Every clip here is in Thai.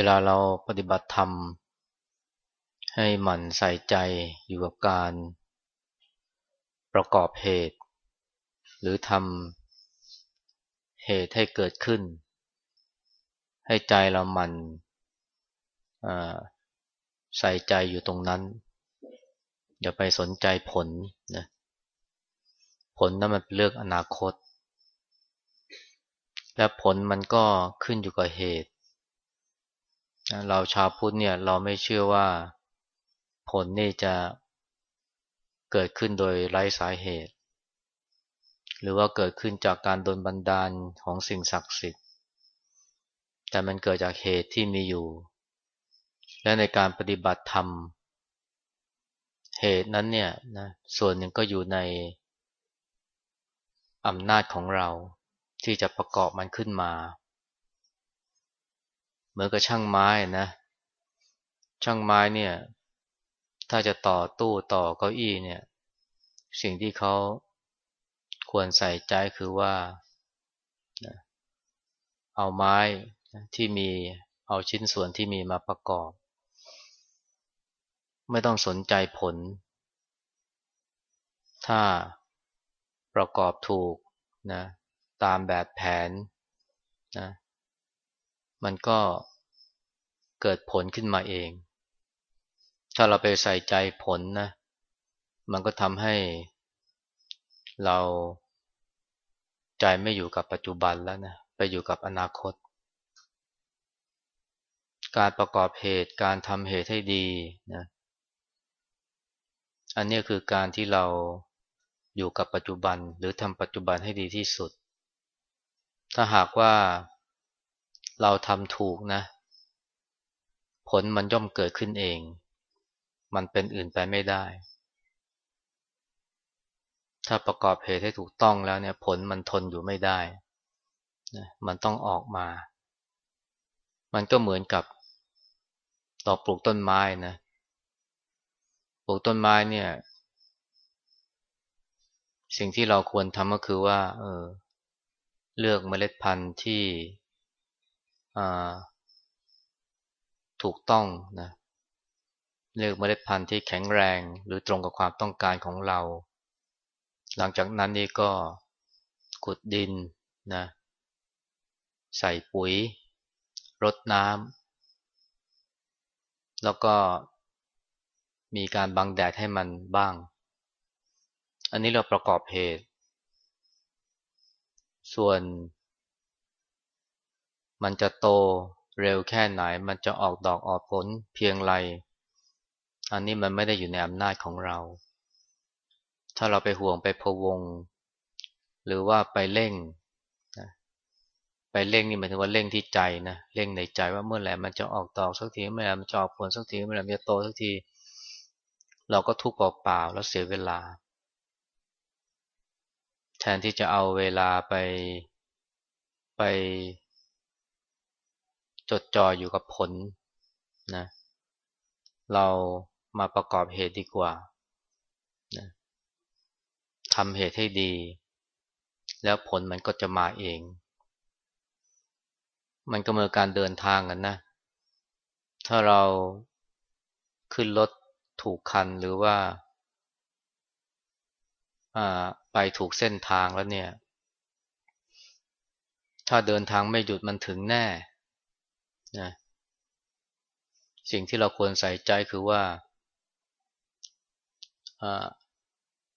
เวลาเราปฏิบัติธรรม ให้หมั่นใส่ใจอยู่กับการประกอบเหตุ หรือทำเหตุให้เกิดขึ้น ให้ใจเราหมั่นใส่ใจอยู่ตรงนั้น อย่าไปสนใจผลนะผลนั้นมันเป็นเรื่องอนาคต และผลมันก็ขึ้นอยู่กับเหตุ เราชาวพุทธเนี่ยเราไม่เชื่อว่าผลนี่จะเกิดขึ้นโดยไร้สาเหตุ หรือว่าเกิดขึ้นจากการโดนบันดาลของสิ่งศักดิ์สิทธิ์ แต่มันเกิดจากเหตุที่มีอยู่ และในการปฏิบัติธรรม เหตุนั้นเนี่ยนะส่วนหนึ่งก็อยู่ในอำนาจของเราที่จะประกอบมันขึ้นมา มือนกับช่างไม้นะ ช่างไม้เนี่ย ถ้าจะต่อตู้ต่อเก้าอี้เนี่ย สิ่งที่เขาควรใส่ใจคือว่า เอาไม้ที่มีเอาชิ้นส่วนที่มีมาประกอบ ไม่ต้องสนใจผล ถ้าประกอบถูกนะตามแบบแผนนะมันก็ เกิดผลขึ้นมาเอง ถ้าเราไปใส่ใจผลนะ มันก็ทำให้เราใจไม่อยู่กับปัจจุบันแล้วนะ ไปอยู่กับอนาคต การประกอบเหตุ การทำเหตุให้ดีนะ อันนี้คือการที่เราอยู่กับปัจจุบันหรือทำปัจจุบันให้ดีที่สุด ถ้าหากว่าเราทำถูกนะ ผลมันย่อมเกิดขึ้นเอง มันเป็นอื่นไปไม่ได้ ถ้าประกอบเหตุให้ถูกต้องแล้วเนี่ยผลมันทนอยู่ไม่ได้นะมันต้องออกมา มันก็เหมือนกับต่อปลูกต้นไม้นะ ปลูกต้นไม้เนี่ย สิ่งที่เราควรทำก็คือว่า เออ เลือกเมล็ดพันธุ์ที่ ถูกต้องนะเลือกเมล็ดพันธุ์ที่แข็งแรงหรือตรงกับความต้องการของเรา หลังจากนั้นนี่ก็ขุดดินนะใส่ปุ๋ยรดน้ำแล้วก็มีการบังแดดให้มันบ้าง อันนี้เราประกอบเหตุ ส่วนมันจะโต เร็วแค่ไหนมันจะออกดอกออกผลเพียงไร อันนี้มันไม่ได้อยู่ในอำนาจของเรา ถ้าเราไปห่วงไปพวง หรือว่าไปเร่งไปเร่งนี่หมายถึงว่าเร่งที่ใจนะเร่งในใจว่าเมื่อไหร่มันจะออกดอกสักทีเมื่อไหร่มันจะออกผลสักทีเมื่อไหร่มันจะโตสักที เราก็ทุกข์เปล่าๆแล้วเสียเวลา แทนที่จะเอาเวลาไปไป จดจ่ออยู่กับผลนะเรามาประกอบเหตุดีกว่านะทำเหตุให้ดี แล้วผลมันก็จะมาเอง มันก็เหมือนการเดินทางกันนะ ถ้าเราขึ้นรถถูกคันหรือว่าไปถูกเส้นทางแล้วเนี่ย ถ้าเดินทางไม่หยุดมันถึงแน่ นะสิ่งที่เราควรใส่ใจคือว่า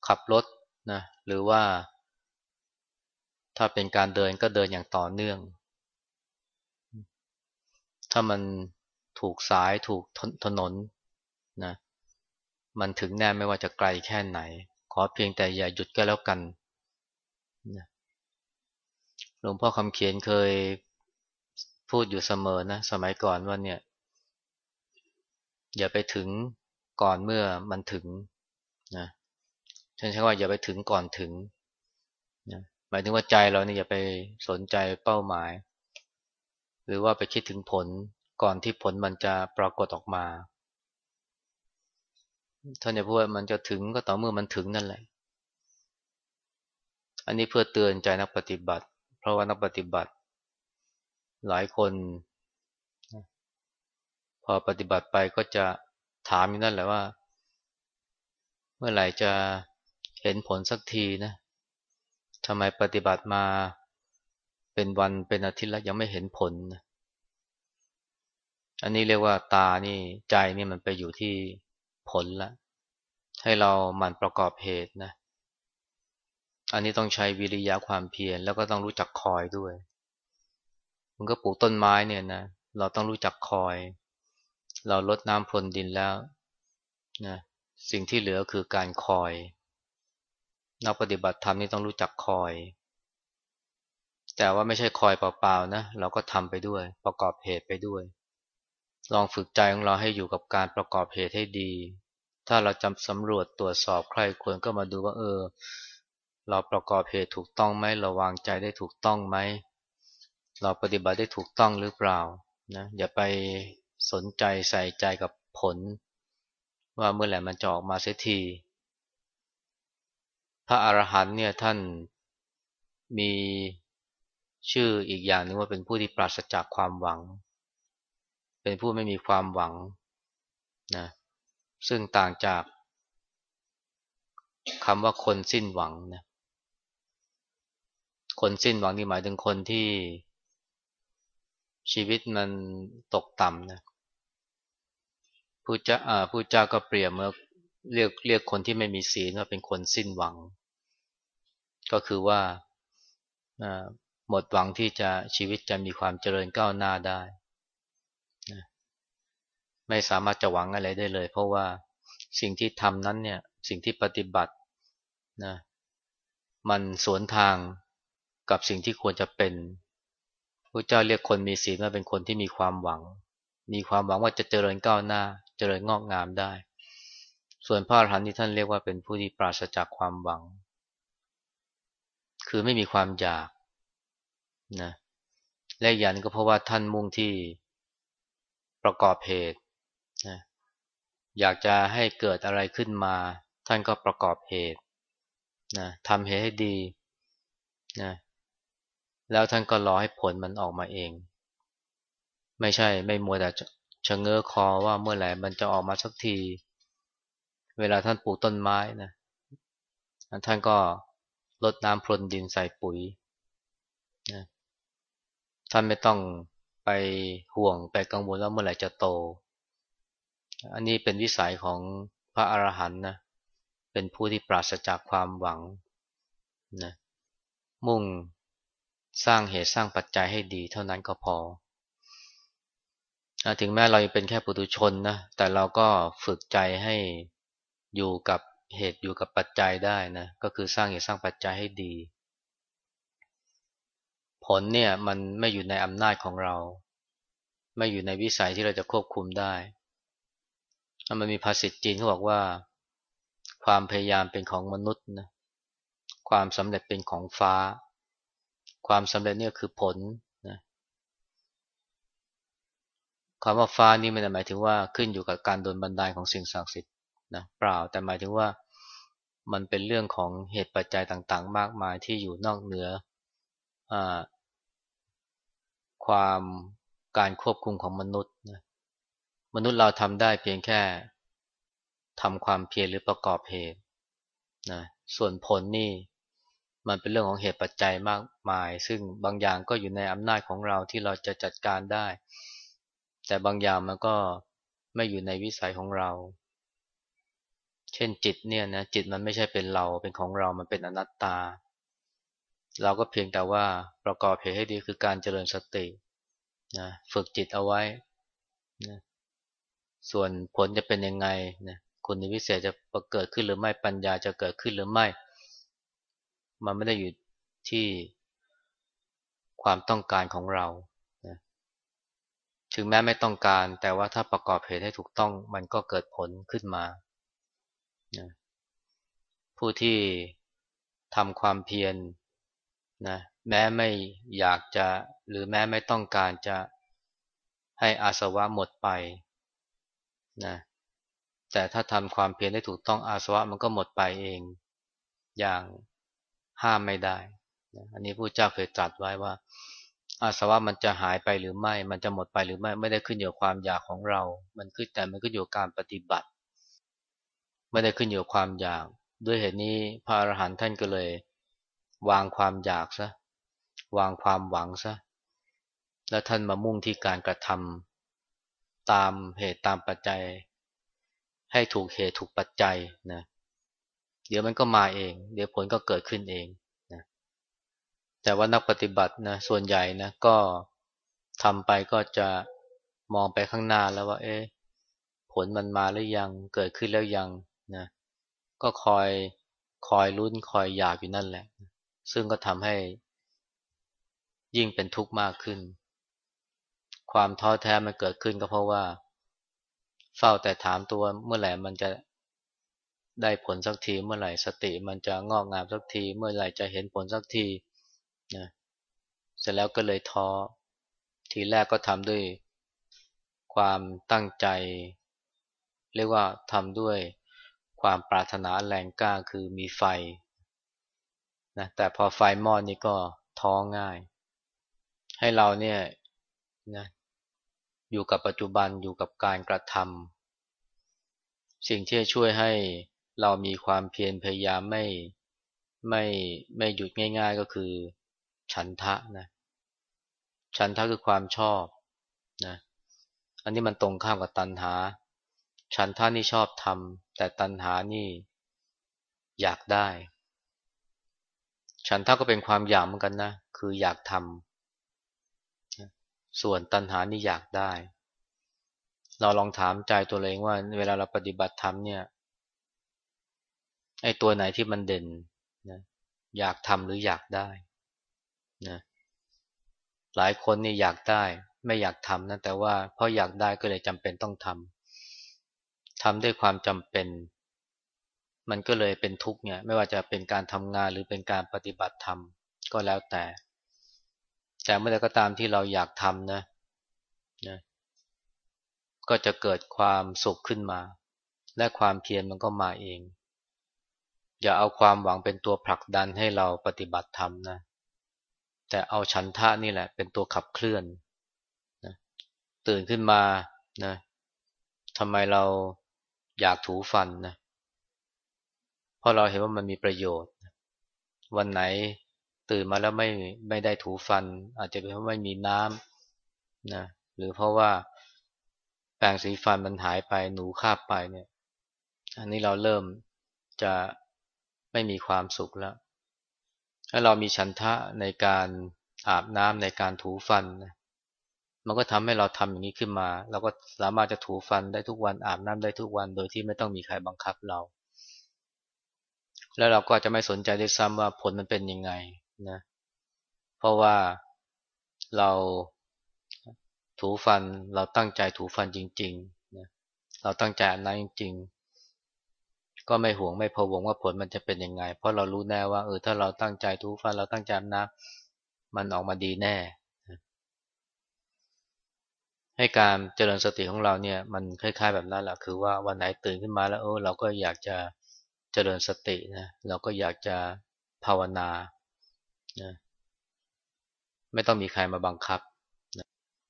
ขับรถนะหรือว่า ถ้าเป็นการเดินก็เดินอย่างต่อเนื่อง ถ้ามันถูกสายถูกถนนนะมันถึงแน่ไม่ว่าจะไกลแค่ไหน ขอเพียงแต่อย่าหยุดก็แล้วกันหลวงพ่อคำเขียนเคย พูดอยู่เสมอนะ สมัยก่อนว่าเนี่ย อย่าไปถึงก่อนเมื่อมันถึงนะฉันใช้ว่าอย่าไปถึงก่อนถึงนะหมายถึงว่าใจเราเนี่ยอย่าไปสนใจเป้าหมาย หรือว่าไปคิดถึงผลก่อนที่ผลมันจะปรากฏออกมาท่านจะพูดว่ามันจะถึงก็ต่อเมื่อมันถึงนั่นแหละ อันนี้เพื่อเตือนใจนักปฏิบัติ เพราะว่านักปฏิบัติ หลายคน พอปฏิบัติไปก็จะถามอยู่นั่นแหละว่า เมื่อไหร่จะเห็นผลสักทีนะทำไมปฏิบัติมาเป็นวันเป็นอาทิตย์แล้วยังไม่เห็นผลนะอันนี้เรียกว่าตานี่ใจนี่มันไปอยู่ที่ผลละ ให้เราหมั่นประกอบเหตุนะ อันนี้ต้องใช้วิริยะความเพียรแล้วก็ต้องรู้จักคอยด้วย มันก็ปลูกต้นไม้เนี่ยนะ เราต้องรู้จักคอย เราลดน้ำพรวนดินแล้วนะสิ่งที่เหลือคือการคอย นักปฏิบัติธรรมนี่ต้องรู้จักคอย แต่ว่าไม่ใช่คอยเปล่าๆนะ เราก็ทำไปด้วย ประกอบเหตุไปด้วย ลองฝึกใจของเราให้อยู่กับการประกอบเหตุให้ดี ถ้าเราจำสำรวจตรวจสอบใครควรก็มาดูว่า เออ เราประกอบเหตุถูกต้องไหมเราวางใจได้ถูกต้องไหม เราปฏิบัติได้ถูกต้องหรือเปล่านะอย่าไปสนใจใส่ใจกับผล ว่าเมื่อไหร่มันจะออกมาเสียที พระอรหันต์เนี่ยท่านมีชื่ออีกอย่างนึงว่าเป็นผู้ที่ปราศจากความหวัง เป็นผู้ไม่มีความหวังนะซึ่งต่างจากคำว่าคนสิ้นหวังนะคนสิ้นหวังนี่หมายถึงคนที่ ชีวิตมันตกต่ำนะผู้เจ้าผู้เจ้าก็เปรียบเมื่อเรียกเรียกคนที่ไม่มีศีลว่าเป็นคนสิ้นหวัง ก็คือว่าหมดหวังที่จะชีวิตจะมีความเจริญก้าวหน้าได้ ไม่สามารถจะหวังอะไรได้เลย เพราะว่าสิ่งที่ทำนั้นเนี่ยสิ่งที่ปฏิบัตินะมันสวนทางกับสิ่งที่ควรจะเป็น พระเจ้าเรียกคนมีศีลว่าเป็นคนที่มีความหวัง มีความหวังว่าจะเจริญก้าวหน้า เจริญงอกงามได้ ส่วนพระอรหันต์ที่ท่านเรียกว่าเป็นผู้ที่ปราศจากความหวัง คือไม่มีความอยากนะและอย่างก็เพราะว่าท่านมุ่งที่ประกอบเหตุนะอยากจะให้เกิดอะไรขึ้นมา ท่านก็ประกอบเหตุนะทำเหตุให้ดีนะ แล้วท่านก็รอให้ผลมันออกมาเอง ไม่ใช่ไม่มัวแต่ชะเง้อคอว่าเมื่อไหร่มันจะออกมาสักที เวลาท่านปลูกต้นไม้นะท่านก็ลดน้ำพรวนดินใส่ปุ๋ยนะท่านไม่ต้องไปห่วงไปกังวลว่าเมื่อไหร่จะโต อันนี้เป็นวิสัยของพระอรหันต์นะ เป็นผู้ที่ปราศจากความหวังนะ มุ่ง สร้างเหตุสร้างปัจจัยให้ดีเท่านั้นก็พอ ถึงแม้เรายังเป็นแค่ปุถุชนนะ แต่เราก็ฝึกใจให้อยู่กับเหตุอยู่กับปัจจัยได้นะ ก็คือสร้างเหตุสร้างปัจจัยให้ดี ผลเนี่ยมันไม่อยู่ในอำนาจของเรา ไม่อยู่ในวิสัยที่เราจะควบคุมได้ มันมีภาษิตจีนเขาบอกว่า ความพยายามเป็นของมนุษย์นะ ความสำเร็จเป็นของฟ้า ความสำเร็จเนี่ยคือผลนะความว่าฟ้านี่ไม่ได้หมายถึงว่าขึ้นอยู่กับการโดนบันดาลของสิ่งศักดิ์สิทธิ์นะเปล่าแต่หมายถึงว่ามันเป็นเรื่องของเหตุปัจจัยต่างๆ มากมายที่อยู่นอกเหนือความการควบคุมของมนุษย์นะมนุษย์เราทำได้เพียงแค่ทำความเพียรหรือประกอบเหตุนะส่วนผลนี่ มันเป็นเรื่องของเหตุปัจจัยมากมาย ซึ่งบางอย่างก็อยู่ในอำนาจของเราที่เราจะจัดการได้ แต่บางอย่างมันก็ไม่อยู่ในวิสัยของเรา เช่นจิตเนี่ยนะจิตมันไม่ใช่เป็นเราเป็นของเรา มันเป็นอนัตตา เราก็เพียงแต่ว่าประกอบเหตุให้ดีคือการเจริญสตินะฝึกจิตเอาไว้นะส่วนผลจะเป็นยังไงนะคุณวิเศษจะเกิดขึ้นหรือไม่ปัญญาจะเกิดขึ้นหรือไม่ มันไม่ได้อยู่ที่ความต้องการของเรานะถึงแม้ไม่ต้องการ แต่ว่าถ้าประกอบเหตุให้ถูกต้อง มันก็เกิดผลขึ้นมานะผู้ที่ทำความเพียรนะแม้ไม่อยากจะหรือแม้ไม่ต้องการจะให้อาสวะหมดไปนะแต่ถ้าทำความเพียรได้ถูกต้องอาสวะมันก็หมดไปเอง อย่าง ห้ามไม่ได้ อันนี้พระเจ้าเคยตรัสไว้ว่า อาสวะมันจะหายไปหรือไม่ มันจะหมดไปหรือไม่ ไม่ได้ขึ้นอยู่กับความอยากของเรา มันขึ้นแต่มันขึ้นอยู่กับการปฏิบัติ ไม่ได้ขึ้นอยู่กับความอยาก ด้วยเหตุนี้พระอรหันต์ท่านก็เลย วางความอยากซะ วางความหวังซะ แล้วท่านมามุ่งที่การกระทำตามเหตุตามปัจจัย ให้ถูกเหตุถูกปัจจัยนะเเดี๋ยวมันก็มาเอง เดี๋ยวผลก็เกิดขึ้นเองแต่ว่านักปฏิบัตินะส่วนใหญ่นะก็ทำไปก็จะมองไปข้างหน้าแล้วว่า เอ๊ะผลมันมาหรือยังเกิดขึ้นแล้วยังนะก็คอยคอยลุ้นคอยอยากอยู่นั่นแหละ ซึ่งก็ทำให้ ยิ่งเป็นทุกข์มากขึ้น ความท้อแท้มันเกิดขึ้นก็เพราะว่า เฝ้าแต่ถามตัวเมื่อไหร่มันจะ ได้ผลสักทีเมื่อไหร่สติมันจะงอกงามสักที เมื่อไหร่จะเห็นผลสักทีนะเสร็จแล้วก็เลยท้อทีแรกก็ทำด้วย ความตั้งใจ เรียกว่าทำด้วยความปรารถนาแรงกล้าคือมีไฟนะแต่พอไฟมอดนี่ก็ท้อง่าย ให้เราเนี่ยนะอยู่กับปัจจุบันอยู่กับการกระทำสิ่งที่จะช่วยให้ เรามีความเพียรพยายามไม่ไม่ไม่หยุดง่าย ๆก็คือ ฉันทะนะฉันทะคือความชอบนะอันนี้มันตรงข้ามกับตัณหา ฉันทะนี่ชอบทำแต่ตัณหานี่อยากได้ ฉันทะก็เป็นความอยากเหมือนกันนะ คืออยากทำส่วนตัณหานี่อยากได้ เราลองถามใจตัวเองว่า เวลาเราปฏิบัติธรรมเนี่ย ไอ้ตัวไหนที่มันเด่นนะอยากทำหรืออยากได้นะหลายคนนี่อยากได้ไม่อยากทำนะแต่ว่าเพราะอยากได้ก็เลยจำเป็นต้องทำทำด้วยความจำเป็น มันก็เลยเป็นทุกข์เนี่ย ไม่ว่าจะเป็นการทำงานหรือเป็นการปฏิบัติธรรมก็แล้วแต่ แต่เมื่อใดก็ตามที่เราอยากทำนะนะก็จะเกิดความสุขขึ้นมา และความเพียรมันก็มาเอง อย่าเอาความหวังเป็นตัวผลักดันให้เราปฏิบัติธรรมนะ แต่เอาฉันทะนี่แหละเป็นตัวขับเคลื่อนนะตื่นขึ้นมานะทำไมเราอยากถูฟันนะเพราะเราเห็นว่ามันมีประโยชน์ วันไหนตื่นมาแล้วไม่ไม่ได้ถูฟัน อาจจะเป็นเพราะไม่มีน้ำนะหรือเพราะว่าแปรงสีฟันมันหายไปหนูคาบไปเนี่ย อันนี้เราเริ่มจะ ไม่มีความสุขแล้วถ้าเรามีฉันทะในการอาบน้ำในการถูฟันมันก็ทำให้เราทำอย่างนี้ขึ้นมา เราก็สามารถจะถูฟันได้ทุกวันอาบน้ำได้ทุกวัน โดยที่ไม่ต้องมีใครบังคับเรา แล้วเราก็จะไม่สนใจด้วยซ้ำว่าผลมันเป็นยังไงนะเพราะว่าเราถูฟันเราตั้งใจถูฟันจริงๆนะเราตั้งใจอาบน้ำจริงๆ ก็ไม่ห่วงไม่พะวงว่าผลมันจะเป็นยังไง เพราะเรารู้แน่ว่าเออถ้าเราตั้งใจทุฟันเราตั้งใจนะมันออกมาดีแน่ ให้การเจริญสติของเราเนี่ย มันคล้าย ๆ แบบนั้นแหละคือว่าวันไหนตื่นขึ้นมาแล้วเออเราก็อยากจะเจริญสตินะเราก็อยากจะภาวนานะไม่ต้องมีใครมาบังคับนะ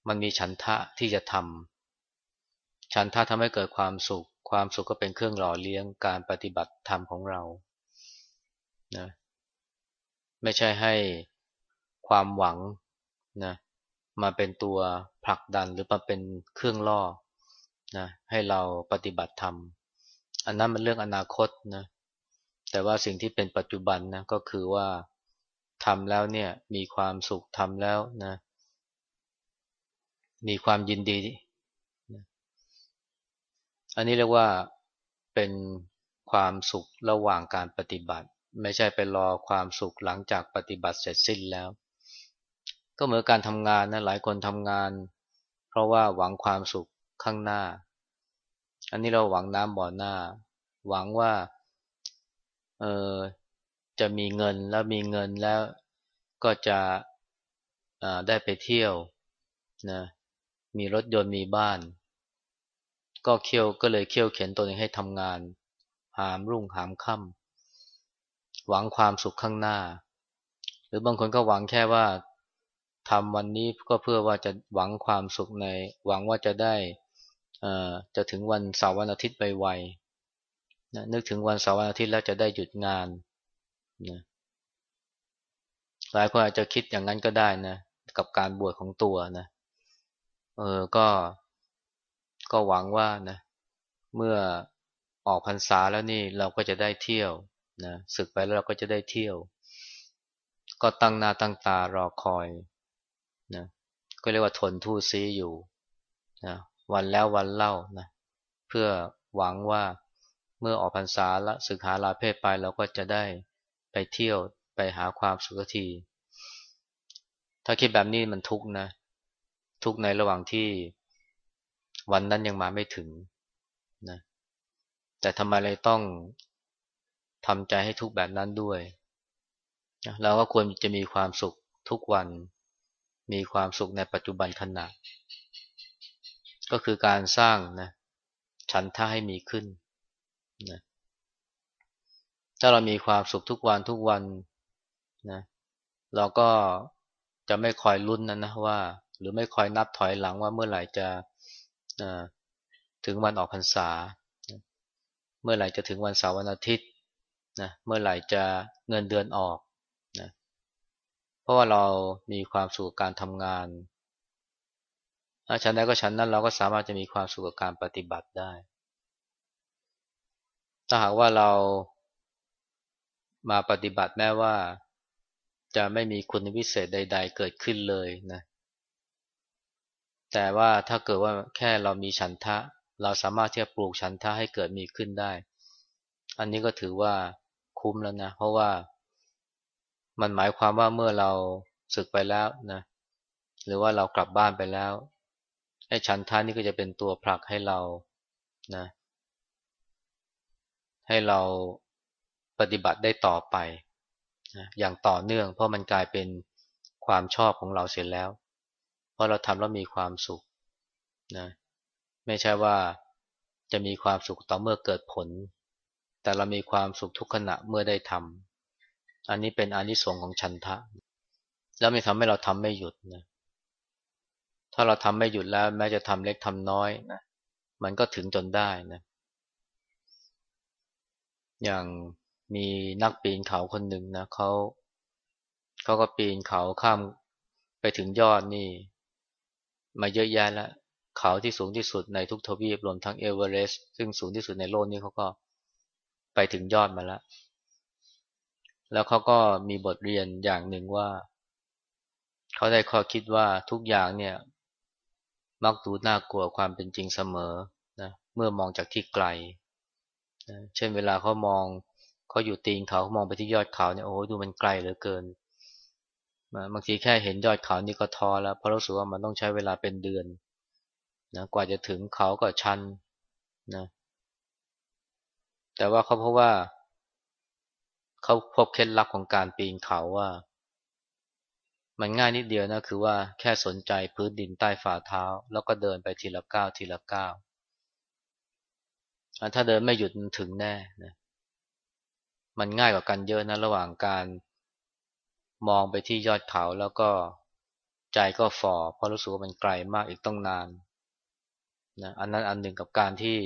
มันมีฉันทะที่จะทำฉันทะทำให้เกิดความสุข ความสุขก็เป็นเครื่องหล่อเลี้ยงการปฏิบัติธรรมของเรานะไม่ใช่ให้ความหวังนะมาเป็นตัวผลักดันหรือมาเป็นเครื่องล่อนะให้เราปฏิบัติธรรม อันนั้นมันเรื่องอนาคตนะแต่ว่าสิ่งที่เป็นปัจจุบันนะก็คือว่าทำแล้วเนี่ยมีความสุขทำแล้วนะมีความยินดี อันนี้เรียกว่าเป็นความสุขระหว่างการปฏิบัติ ไม่ใช่ไปรอความสุขหลังจากปฏิบัติเสร็จสิ้นแล้ว ก็เหมือนการทำงานนะหลายคนทำงาน เพราะว่าหวังความสุขข้างหน้า อันนี้เราหวังน้ำบ่อหน้า หวังว่าเออจะมีเงินแล้วมีเงินแล้วก็จะได้ไปเที่ยวนะมีรถยนต์มีบ้าน ก็เคี่ยวก็เลยเคี่ยวเข็นตัวเองให้ทำงาน หามรุ่งหามค่ำหวังความสุขข้างหน้า หรือบางคนก็หวังแค่ว่าทำวันนี้ก็เพื่อว่าจะหวังความสุขใน หวังว่าจะได้จะถึงวันเสาร์วันอาทิตย์ไปไวนะนึกถึงวันเสาร์วันอาทิตย์แล้วจะได้หยุดงานนะหลายคนอาจจะคิดอย่างนั้นก็ได้นะกับการบวชของตัวนะเออก็ ก็หวังว่านะเมื่อออกพรรษาแล้วนี่เราก็จะได้เที่ยวนะศึกไปแล้วเราก็จะได้เที่ยว ก็ตั้งหน้าตั้งตารอคอยนะก็เรียกว่าทนทู่ซีอยู่นะวันแล้ววันเล่านะเพื่อหวังว่าเมื่อออกพรรษาละศึกหาลาเพศไปเราก็จะได้ไปเที่ยวไปหาความสุขที ถ้าคิดแบบนี้มันทุกข์นะ ทุกข์ในระหว่างที่ วันนั้นยังมาไม่ถึงนะแต่ทำไมเลยต้องทำใจให้ทุกแบบนั้นด้วยเราก็ควรจะมีความสุขทุกวัน มีความสุขในปัจจุบันขณะ ก็คือการสร้างนะฉันท่าให้มีขึ้นนะถ้าเรามีความสุขทุกวันทุกวันนะเราก็จะไม่คอยลุ้นนะนะว่า หรือไม่คอยนับถอยหลังว่าเมื่อไหร่จะ ถึงวันออกพรรษา เมื่อไหร่จะถึงวันเสาร์วันอาทิตย์นะเมื่อไหร่จะเงินเดือนออกนะเพราะว่าเรามีความสุขการทำงานฉันใดก็ฉันนั้นเราก็สามารถจะมีความสุขกับการปฏิบัติได้ ถ้าหากว่าเรามาปฏิบัติแม้ว่าจะไม่มีคุณวิเศษใด ๆ เกิดขึ้นเลยนะ แต่ว่าถ้าเกิดว่าแค่เรามีฉันทะ เราสามารถที่จะปลูกฉันทะให้เกิดมีขึ้นได้ อันนี้ก็ถือว่าคุ้มแล้วนะ เพราะว่ามันหมายความว่าเมื่อเราศึกไปแล้วนะ หรือว่าเรากลับบ้านไปแล้วไอ้ฉันทะนี่ก็จะเป็นตัวผลักให้เรานะ ให้เราปฏิบัติได้ต่อไปนะอย่างต่อเนื่อง เพราะมันกลายเป็นความชอบของเราเสร็จแล้ว ราะเราทำแล้วมีความสุขนะไม่ใช่ว่าจะมีความสุขต่อเมื่อเกิดผล แต่เรามีความสุขทุกขณะเมื่อได้ทำอันนี้เป็นอนิสงส์ของชันทะ แล้วไม่ทำให้เราทำไม่หยุดนะถ้าเราทำไม่หยุดแล้วแม้จะทำเล็กทำน้อยนะมันก็ถึงจนได้นะอย่างมีนักปีนเขาคนหนึ่งนะเขาเขาก็ปีนเขาข้ามไปถึงยอดนี่ มาเยอะแยะแล้วเขาที่สูงที่สุดในทุกทวีปรวมทั้งเอเวอเรสต์ซึ่งสูงที่สุดในโลกนี้เขาก็ไปถึงยอดมาแล้ว แล้วเขาก็มีบทเรียนอย่างหนึ่งว่า เขาได้ข้อคิดว่าทุกอย่างเนี่ย มักดูน่ากลัวความเป็นจริงเสมอนะเมื่อมองจากที่ไกลเช่นเวลาเขามองเขาอยู่ตีนเขามองไปที่ยอดเขาเนี่ยโอ้ดูมันไกลเหลือเกิน บางทีแค่เห็นยอดเขานี่ก็ท้อแล้วเพราะรู้สึกว่ามันต้องใช้เวลาเป็นเดือนนะกว่าจะถึงเขาก็ชันนะแต่ว่าเขาเพราะว่า เขาพบเคล็ดลับของการปีนเขาว่า มันง่ายนิดเดียวนะคือว่าแค่สนใจพื้นดินใต้ฝ่าเท้า แล้วก็เดินไปทีละก้าวทีละก้าวถ้าเดินไม่หยุดถึงแน่นะมันง่ายกว่ากันเยอะนะระหว่างการ มองไปที่ยอดเขาแล้วก็ใจก็ฝ่อเพราะรู้สึกว่ามันไกลมากอีกต้องนานนะอันนั้นอันหนึ่งกับการที่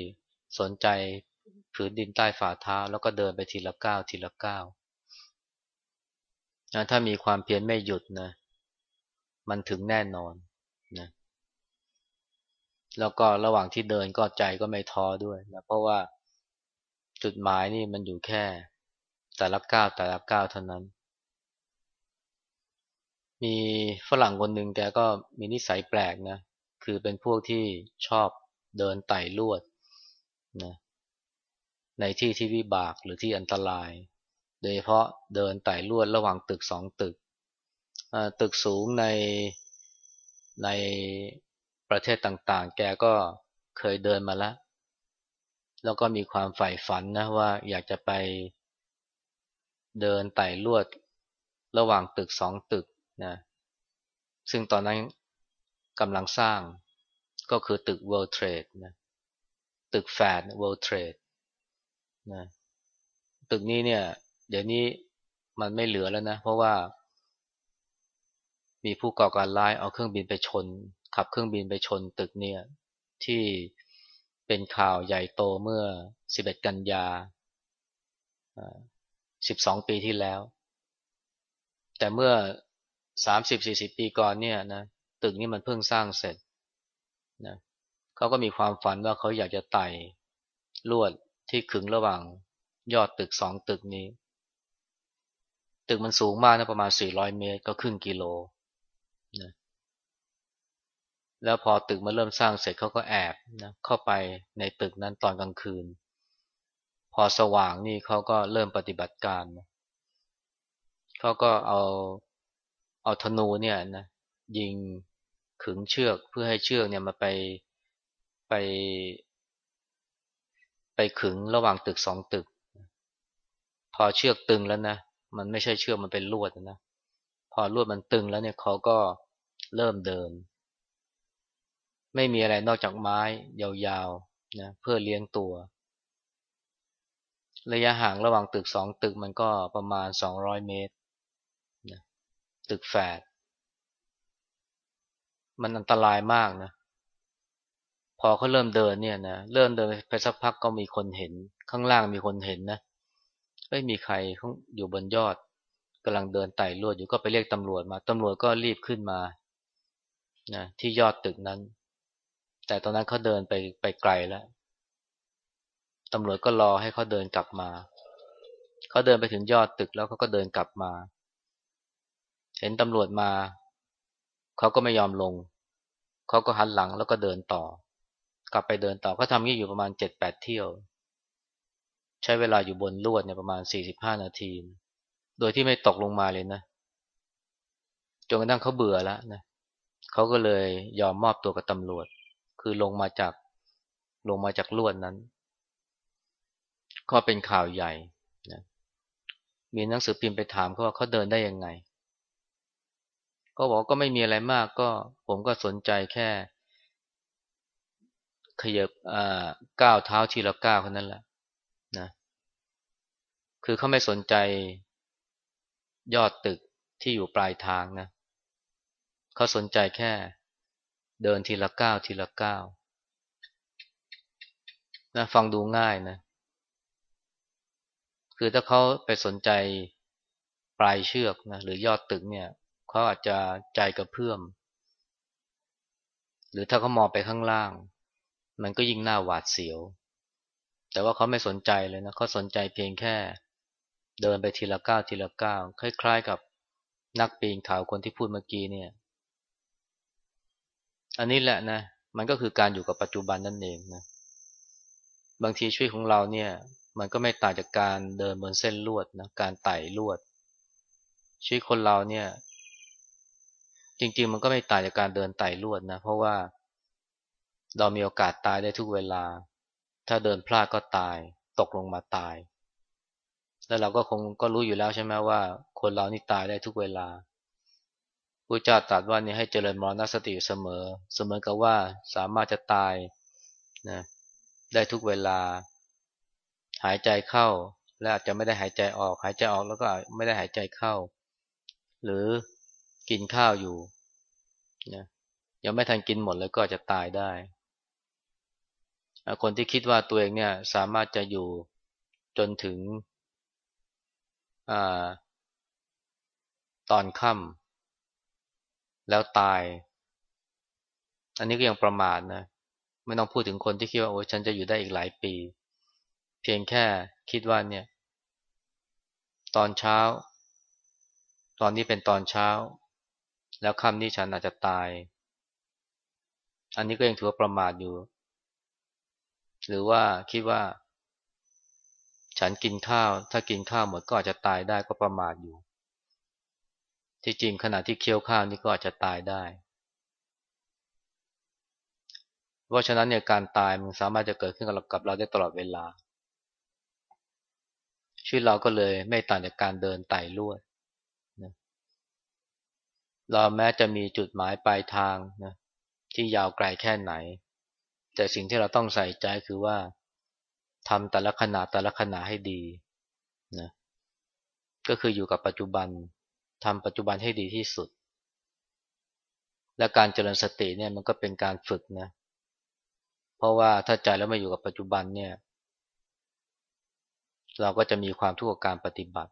สนใจผืนดินใต้ฝ่าเท้า แล้วก็เดินไปทีละก้าวทีละก้าวนะถ้ามีความเพียรไม่หยุดนะมันถึงแน่นอนนะแล้วก็ระหว่างที่เดินก็ใจก็ไม่ท้อด้วยนะเพราะว่าจุดหมายนี่มันอยู่แค่แต่ละก้าวแต่ละก้าวเท่านั้น มีฝรั่งคนหนึ่งแกก็มีนิสัยแปลกนะ คือเป็นพวกที่ชอบเดินไต่ลวดนะในที่ที่วิบากหรือที่อันตราย โดยเฉพาะเดินไต่ลวดระหว่างตึกสองตึก ตึกสูงในในประเทศต่างๆ แกก็เคยเดินมาแล้ว แล้วก็มีความใฝ่ฝันนะว่าอยากจะไปเดินไต่ลวดระหว่างตึกสองตึก นะซึ่งตอนนั้นกำลังสร้างก็คือตึก World Trade นะตึกแฟด World Trade นะตึกนี้เนี่ย เดี๋ยวนี้มันไม่เหลือแล้วนะ เพราะว่า มีผู้ก่อการร้ายเอาเครื่องบินไปชน ขับเครื่องบินไปชนตึกเนี่ย ที่เป็นข่าวใหญ่โตเมื่อ 11 กันยา 12 ปีที่แล้ว แต่เมื่อ 30-40ปีก่อนเนี่ยนะตึกนี้มันเพิ่งสร้างเสร็จนะเขาก็มีความฝันว่าเขาอยากจะไต่ลวดที่ขึงระหว่างยอดตึกสองตึกนี้ ตึกมันสูงมากนะประมาณ400เมตรก็ครึ่งกิโลนะแล้วพอตึกมาเริ่มสร้างเสร็จเขาก็แอบนะเข้าไปในตึกนั้นตอนกลางคืน พอสว่างนี่เขาก็เริ่มปฏิบัติการเขาก็เอา เอาธนูเนี่ยนะยิงขึงเชือกเพื่อให้เชือกเนี่ยมาไปไป ไปขึงระหว่างตึกสองตึก พอเชือกตึงแล้วนะมันไม่ใช่เชือกมันเป็นลวดนะพอลวดมันตึงแล้วเนี่ยเขาก็เริ่มเดิน ไม่มีอะไรนอกจากไม้ยาวๆนะเพื่อเลี้ยงตัว ระยะห่างระหว่างตึกสองตึกมันก็ประมาณ200เมตร ตึกแฝด มันอันตรายมากนะ พอเขาเริ่มเดินเนี่ยนะ เริ่มเดินไปสักพักก็มีคนเห็น ข้างล่างมีคนเห็นนะไม่มีใครอยู่บนยอดกำลังเดินไต่ลวดอยู่ก็ไปเรียกตำรวจมาตำรวจก็รีบขึ้นมานะที่ยอดตึกนั้น แต่ตอนนั้นเขาเดินไปไปไกลแล้วตำรวจก็รอให้เขาเดินกลับมา เขาเดินไปถึงยอดตึกแล้วเขาก็เดินกลับมา เห็นตำรวจมาเขาก็ไม่ยอมลง เขาก็หันหลังแล้วก็เดินต่อ กลับไปเดินต่อเขาทำงี้อยู่ประมาณเจ็ดแปดเที่ยว ใช้เวลาอยู่บนลวดเนี่ยประมาณสี่สิบห้านาที โดยที่ไม่ตกลงมาเลยนะจนกระทั่งเขาเบื่อแล้วนะเขาก็เลยยอมมอบตัวกับตำรวจ คือลงมาจากลงมาจากลวดนั้น ก็เป็นข่าวใหญ่นะมีหนังสือพิมพ์ไปถามเขาว่าเขาเดินได้ยังไง ก็บอกก็ไม่มีอะไรมากก็ ผมก็สนใจแค่ ขยับก้าวเท้าทีละก้าวแค่นั้นแหละนะคือเขาไม่สนใจยอดตึกที่อยู่ปลายทางนะเขาสนใจแค่ เดินทีละก้าวทีละก้าวนะฟังดูง่ายนะ คือถ้าเขาไปสนใจปลายเชือกนะหรือยอดตึกเนี่ย เขาอาจจะใจกระเพื่อม หรือถ้าเขามองไปข้างล่าง มันก็ยิ่งน่าหวาดเสียว แต่ว่าเขาไม่สนใจเลยนะเขาสนใจเพียงแค่ เดินไปทีละก้าวทีละก้าวคล้ายๆ กับนักปีนเขาคนที่พูดเมื่อกี้เนี่ย อันนี้แหละนะ มันก็คือการอยู่กับปัจจุบันนั่นเองนะ บางทีชีวิตของเราเนี่ย มันก็ไม่ต่างจากการเดินบนเส้นลวดนะ การไต่ลวด ชีวิตคนเราเนี่ย จริง ๆ มันก็ไม่ต่างจากการเดินไต่ลวดนะ เพราะว่า เรามีโอกาสตายได้ทุกเวลา ถ้าเดินพลาดก็ตาย ตกลงมาตาย แล้วเราก็คงก็รู้อยู่แล้วใช่ไหมว่า คนเรานี่ตายได้ทุกเวลาพระเจ้าตรัสว่านี่ให้เจริญมรณสติเสมอ เสมอกับว่าสามารถจะตายนะได้ทุกเวลา หายใจเข้า และอาจจะไม่ได้หายใจออก หายใจออกแล้วก็ไม่ได้หายใจเข้า หรือ กินข้าวอยู่นะยังไม่ทันกินหมดเลยก็จะตายได้ คนที่คิดว่าตัวเองเนี่ยสามารถจะอยู่จนถึงอตอนค่ำแล้วตาย อันนี้ก็ยังประมาทนะ ไม่ต้องพูดถึงคนที่คิดว่าโอ้ฉันจะอยู่ได้อีกหลายปี เพียงแค่คิดว่าเนี่ย ตอนเช้า ตอนนี้เป็นตอนเช้า แล้วค่ำนี้ฉันอาจจะตาย อันนี้ก็ยังถือว่าประมาทอยู่ หรือว่าคิดว่า ฉันกินข้าว ถ้ากินข้าวหมดก็อาจจะตายได้ก็ประมาทอยู่ ที่จริงขณะที่เคี้ยวข้าวนี่ก็อาจจะตายได้เพราะฉะนั้นเนี่ยการตายมันสามารถจะเกิดขึ้นกับเราได้ตลอดเวลา ชีวิตเราก็เลยไม่ต่างจากการเดินไต่ลวด เราแม้จะมีจุดหมายปลายทางนะที่ยาวไกลแค่ไหน แต่สิ่งที่เราต้องใส่ใจคือว่าทำแต่ละขณะแต่ละขณะให้ดีนะก็คืออยู่กับปัจจุบันทำปัจจุบันให้ดีที่สุด และการเจริญสติเนี่ยมันก็เป็นการฝึกนะเพราะว่าถ้าใจแล้วไม่อยู่กับปัจจุบันเนี่ย เราก็จะมีความทุกข์กับการปฏิบัติ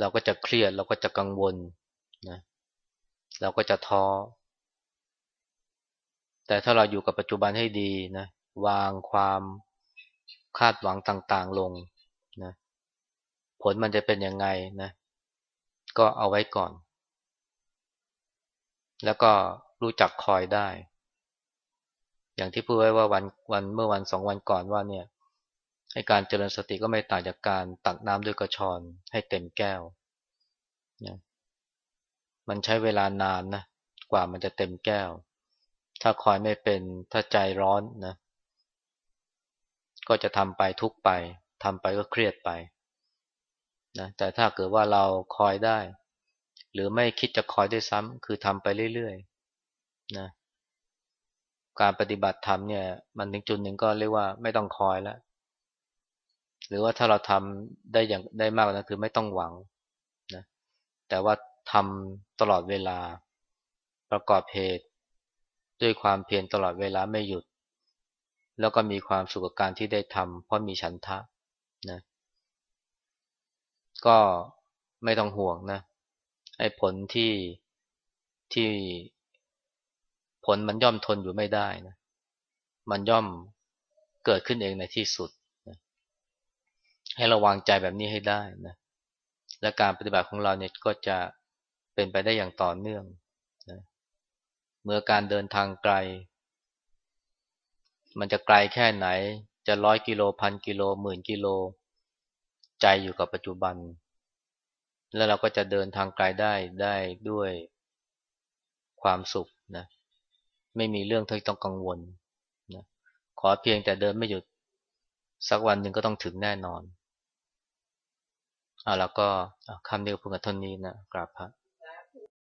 เราก็จะเครียดเราก็จะกังวลนะ เราก็จะท้อ แต่ถ้าเราอยู่กับปัจจุบันให้ดีนะ วางความคาดหวังต่างๆลงนะผลมันจะเป็นยังไงนะ ก็เอาไว้ก่อน แล้วก็รู้จักคอยได้ อย่างที่พูดไว้ว่าวันวันเมื่อวันสองวันก่อนว่าเนี่ยให้การเจริญสติก็ไม่ต่างจากการตักน้ำด้วยกระชอนให้เต็มแก้วนะ มันใช้เวลานานนะกว่ามันจะเต็มแก้ว ถ้าคอยไม่เป็นถ้าใจร้อนนะ ก็จะทำไปทุกไปทำไปก็เครียดไปนะแต่ถ้าเกิดว่าเราคอยได้ หรือไม่คิดจะคอยได้ซ้ำคือทำไปเรื่อยๆนะการปฏิบัติธรรมเนี่ยมันถึงจุดหนึ่งก็เรียกว่าไม่ต้องคอยแล้ว หรือว่าถ้าเราทำได้อย่างได้มากกว่านั้นคือไม่ต้องหวังนะแต่ว่า ทำตลอดเวลา ประกอบเหตุ ด้วยความเพียรตลอดเวลาไม่หยุด แล้วก็มีความสุขกับการที่ได้ทำเพราะมีฉันทะนะก็ไม่ต้องห่วงนะไอ้ผลที่ที่ผลมันย่อมทนอยู่ไม่ได้นะมันย่อมเกิดขึ้นเองในที่สุดนะให้ระวังใจแบบนี้ให้ได้นะและการปฏิบัติของเราเนี่ยก็จะ เป็นไปได้อย่างต่อเนื่องนะเมื่อการเดินทางไกล มันจะไกลแค่ไหน จะร้อยกิโลพันกิโลหมื่นกิโล ใจอยู่กับปัจจุบัน แล้วเราก็จะเดินทางไกลได้ได้ด้วยความสุขนะไม่มีเรื่องที่ต้องกังวลนะขอเพียงแต่เดินไม่หยุดสักวันหนึ่งก็ต้องถึงแน่นอนอ่าแล้วก็คำเดียวพูดกับท่านนี้นะกราบพระ